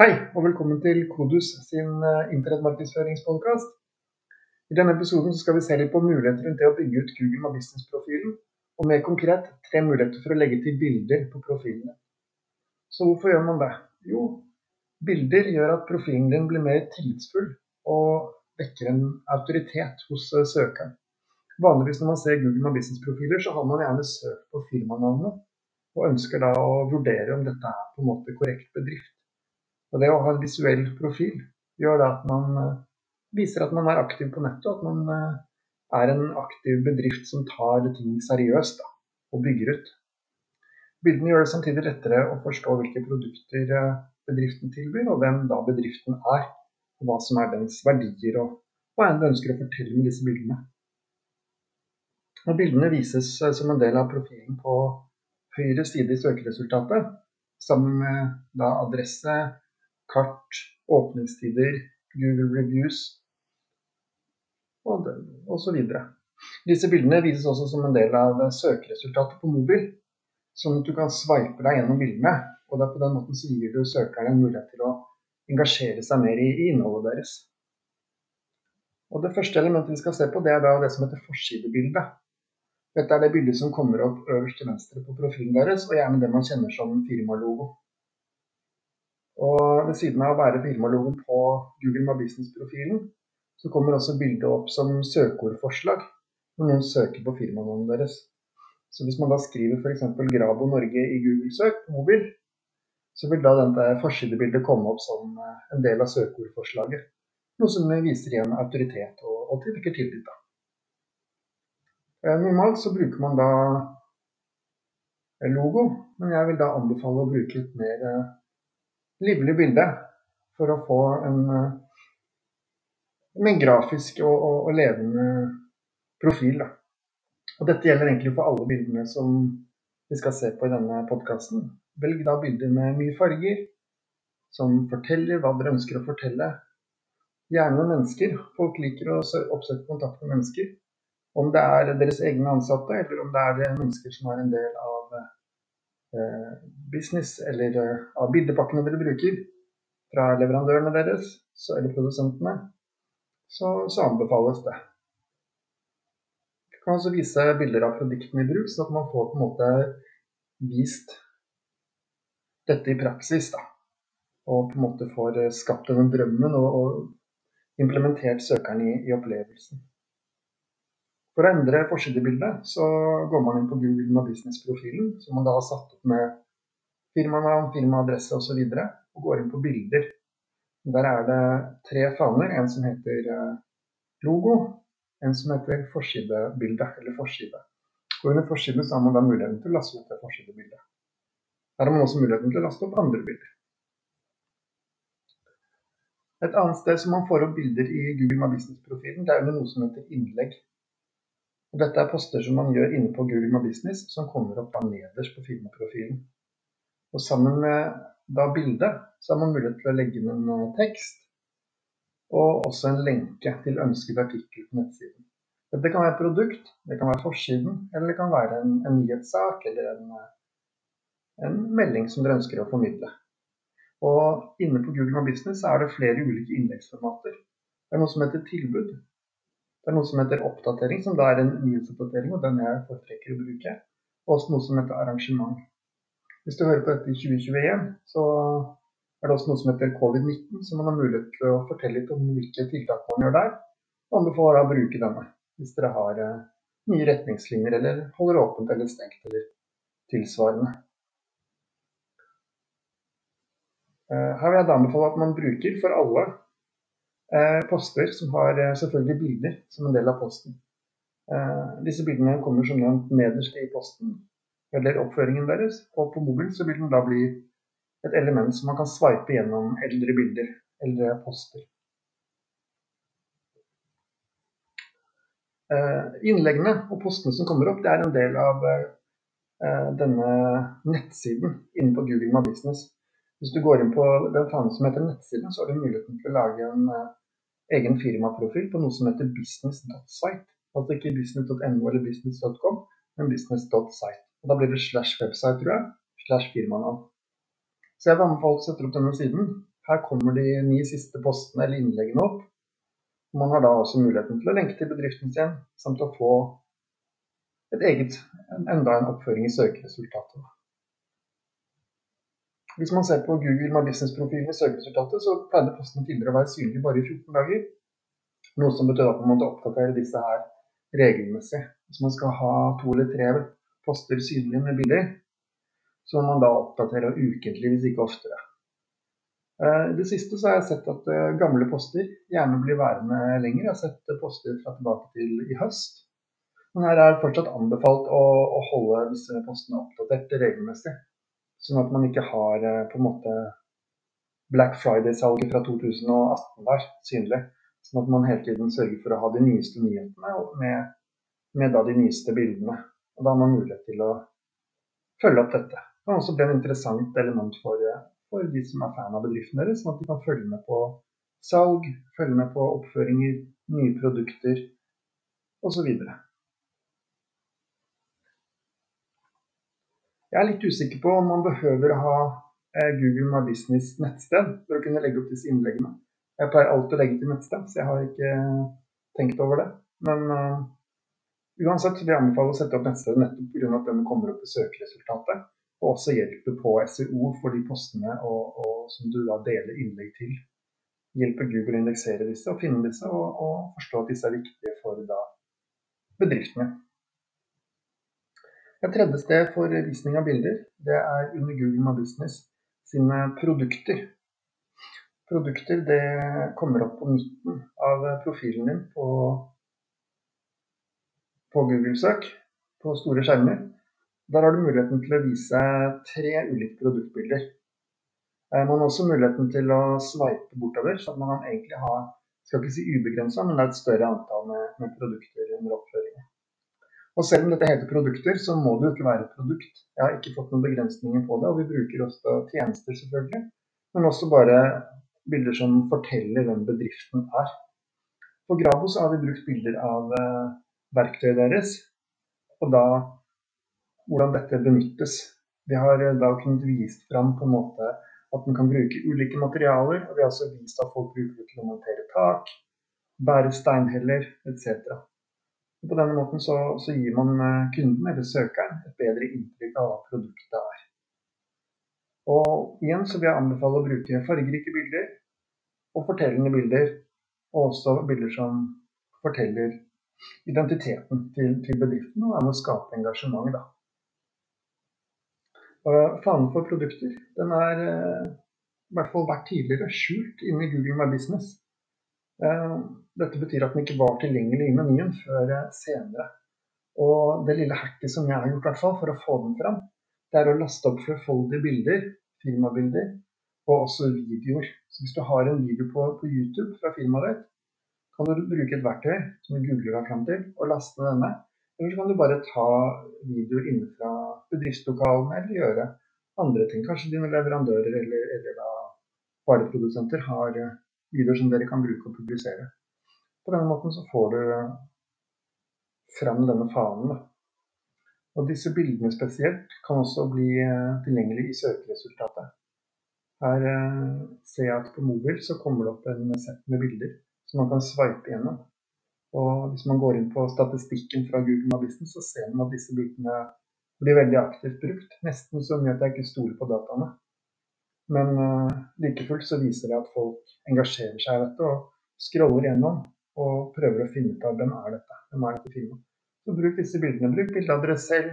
Hei, og velkommen til Kodus sin eh, internettmarkedsføringspodkast. I denne episoden skal vi se litt på muligheter rundt det å bygge ut Google My Business-profilen, og mer konkret tre muligheter for å legge til bilder på profilene. Så hvorfor gjør man det? Jo, bilder gjør at profilen din blir mer tillitsfull og vekker en autoritet hos eh, søkeren. Vanligvis når man ser Google My Business-profiler, så har man gjerne søkt på firmanavnet, og ønsker da å vurdere om dette er på en måte korrekt bedrift. Og det å ha en visuell profil gjør at man eh, viser at man er aktiv på nettet, og at man eh, er en aktiv bedrift som tar ting seriøst da, og bygger ut. Bildene gjør det samtidig lettere å forstå hvilke produkter eh, bedriften tilbyr, og hvem da bedriften er. Og hva som er dens verdier, og hva enn du ønsker å fortelle med disse bildene. Når bildene vises som en del av profilen på høyre side i søkeresultatet, sammen med adresse, kart, åpningstider, Google reviews og osv. Disse bildene vises også som en del av søkeresultatet på mobil, sånn at du kan sveipe deg gjennom bildene. og det er På den måten så gir du søkeren en mulighet til å engasjere seg mer i, i innholdet deres. Og Det første elementet vi skal se på, det er da det som heter forsidebildet. Dette er det bildet som kommer opp øverst til venstre på profilen deres, og gjerne det man kjenner som firmalogo. Og ved siden av å være firmalogoen på Google My Business-profilen, så kommer også bildet opp som søkeordforslag når noen søker på firmanavnet deres. Så hvis man da skriver f.eks. Grabo Norge i Google-søk på mobil, så vil da dette forsidebildet komme opp som eh, en del av søkeordforslaget. Noe som viser igjen autoritet og, og vekker tillit. da. Eh, normalt så bruker man da logo, men jeg vil da anbefale å bruke litt mer eh, livlig bilde for å få en, en grafisk og, og, og, levende profil. Da. Og dette gjelder egentlig for alle bildene som vi skal se på i denne podkasten. Velg da bilder med mye farger, som forteller hva dere ønsker å fortelle. Gjerne med mennesker. Folk liker å oppsøke kontakt med mennesker. Om det er deres egne ansatte, eller om det er mennesker som er en del av Eh, business eller eh, av bildepakkene dere bruker fra leverandørene deres eller produsentene, så, så anbefales det. Du kan også vise bilder av produktene i bruk, sånn at man får på en måte vist dette i praksis. da. Og på en måte får eh, skapt denne drømmen og, og implementert søkeren i, i opplevelsen. For å endre forsidebildet går man inn på Google My Business-profilen, som man da har satt opp med firmanavn, firmaadresse osv., og, så videre, og går inn på bilder. Der er det tre faner. En som heter eh, logo, en som heter forsidebilde, eller forside. Og under forsiden så har man da muligheten til å laste opp det forsidebildet. Der har man også muligheten til å laste opp andre bilder. Et annet sted som man får opp bilder i Google My Business-profilen, det er under noe som heter innlegg. Og dette er poster som man gjør inne på Google My Business, som kommer opp av nederst på firmaprofilen. Og sammen med da bildet, så har man mulighet til å legge inn en eh, tekst, og også en lenke til ønsket artikkel på nettsiden. Dette kan være et produkt, det kan være forsiden, eller det kan være en, en nyhetssak eller en, eh, en, melding som dere ønsker å formidle. Og inne på Google My Business er det flere ulike innleggsformater. Det er noe som heter tilbud, det er noe som heter oppdatering, som da er en nyhetsoppdatering, og den jeg foretrekker å bruke. Og også noe som heter arrangement. Hvis du hører på dette i 2021, så er det også noe som heter covid-19, så man har mulighet til å fortelle litt om hvilke tiltak man gjør der. Og anbefaler å bruke denne hvis dere har eh, nye retningslinjer eller holder åpent eller stengt eller tilsvarende. Eh, her vil jeg anbefale at man bruker for alle poster som har eh, selvfølgelig bilder som en del av posten. Eh, disse bildene kommer som nevnt nederst i posten eller oppføringen deres. Og på mobil så vil den da bli et element som man kan sveipe gjennom eldre bilder, eldre poster. Innleggene og postene som kommer opp, det er en del av denne nettsiden inne på Google My Business. Hvis du går inn på den fanen som heter nettsiden, så har du muligheten til å lage en egen firmaprofil på noe som heter business.site. Altså ikke business.no eller business.com, men business.site. Og Da blir det slash website, tror jeg. Slash firmanavn. Så jeg vil anbefale å sette opp denne siden. Her kommer de ni siste postene eller innleggene opp. Man har da også muligheten til å lenke til bedriften sin, samt å få et eget, enda en oppføring i søkeresultatet. Hvis man ser på Google My Business-profilen i søkeresultatet, så pleide postene tidligere å være synlige bare i 14 dager. Noe som betød at man måtte oppdatere disse her regelmessig. Hvis man skal ha to eller tre poster synlige med bilder, så må man da oppdatere ukentlig, hvis ikke oftere. Eh, I det siste så har jeg sett at eh, gamle poster gjerne blir værende lenger. Jeg har sett poster fra tilbake til i høst. Men her er det fortsatt anbefalt å, å holde disse postene oppdatert regelmessig. Sånn at man ikke har eh, på en måte Black Friday-salget fra 2018 der synlig. Sånn at man hele tiden sørger for å ha de nyeste nyhetene med, med de nyeste bildene. Og da har man mulighet til å følge opp dette. Det kan også bli en interessant element for, for de som er fan av bedriften deres, sånn at de kan følge med på salg, følge med på oppføringer, nye produkter osv. Jeg er litt usikker på om man behøver å ha eh, Google My Business nettsted for å kunne legge opp disse innleggene. Jeg pleier alltid å legge til nettsted, så jeg har ikke tenkt over det. Men uh, uansett vil jeg anbefale å sette opp nettstedet nettopp pga. at den kommer opp i søkeresultatet. Og også hjelper på SEO for de postene og, og, som du da deler innlegg til. Hjelper Google å indeksere disse og finne disse, og, og forstå at disse er viktige for da bedriftene. Et tredje sted for visning av bilder, det er under Google My Business sine produkter. Produkter det kommer opp på midten av profilen din på, på Google-søk på store skjermer. Der har du muligheten til å vise tre ulike produktbilder. Eh, man har også muligheten til å sveipe bortover, så man kan egentlig ha skal ikke si ubegrensa, men det er et større antall med, med produkter under oppføringen. Og selv om dette heter produkter, så må det jo ikke være et produkt. Jeg har ikke fått noen begrensninger på det, og vi bruker også tjenester selvfølgelig. Men også bare bilder som forteller hvem bedriften er. På Grabo så har vi brukt bilder av uh, verktøyet deres, og da hvordan dette benyttes. Vi har uh, da kunnet vist fram på en måte at man kan bruke ulike materialer, og vi har også vist at folk bruker det til å montere tak, bære steinheller etc. På denne måten så, så gir man eh, kunden eller søkeren et bedre inntrykk av hva produktet er. Og igjen så vil jeg anbefale å bruke fargerike bilder og fortellende bilder, og også bilder som forteller identiteten til, til bedriften og er med å skape engasjement. Da. Og fanen for produkter den er eh, i hvert fall vært tidligere skjult inne i Google My Business. Eh, dette betyr at den ikke var tilgjengelig i menyen før senere. Og det lille hacket som jeg har gjort hvert fall for å få den fram, det er å laste opp flerfoldige bilder, firmabilder, og også videoer. Så hvis du har en video på, på YouTube fra firmaet ditt, kan du bruke et verktøy som du googler deg fram til, og laste denne. Eller så kan du bare ta videoer innenfra bedriftslokalene, eller gjøre andre ting. Kanskje dine leverandører eller, eller vareprodusenter har videoer som dere kan bruke og publisere. På denne måten så får du frem denne fanen. Og disse bildene spesielt kan også bli eh, tilgjengelig i søkeresultatet. Her eh, ser jeg at på mobil så kommer det opp en sett med bilder som man kan sveipe gjennom. Og hvis man går inn på statistikken fra Google My Business, så ser man at disse bildene blir veldig aktivt brukt. Nesten så mye at jeg ikke stoler på dataene. Men uh, like fullt så viser det at folk engasjerer seg i dette og scroller gjennom og prøver å finne ut av hvem er dette hvem er dette firmaet. Så bruk disse bildene. Bruk bilder av dere selv.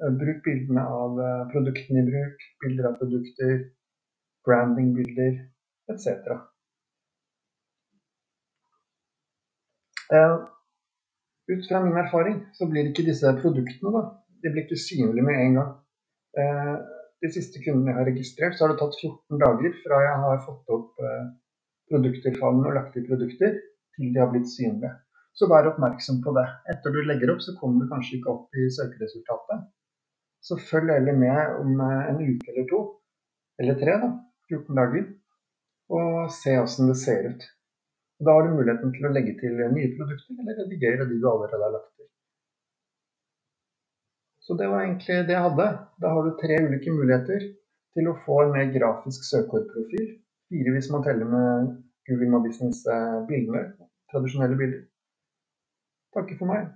Uh, bruk bildene av uh, produktene i bruk. Bilder av produkter. Brandingbilder etc. Uh, ut fra min erfaring så blir ikke disse produktene da, de blir ikke synlige med en gang. Uh, de siste kundene jeg har registrert, så har det tatt 14 dager fra jeg har fått opp produkter fra og lagt i produkter, til de har blitt synlige. Så vær oppmerksom på det. Etter du legger opp, så kommer du kanskje ikke opp i søkeresultatet. Så følg heller med om eh, en uke eller to, eller tre, da, 14 dager, og se åssen det ser ut. Da har du muligheten til å legge til nye produkter, eller redigere de du allerede har lagt til. Så det var egentlig det jeg hadde. Da har du tre ulike muligheter til å få en mer grafisk søkeordprofil. Fire hvis man teller med Google My Business-bildene, tradisjonelle bilder. Takker for meg.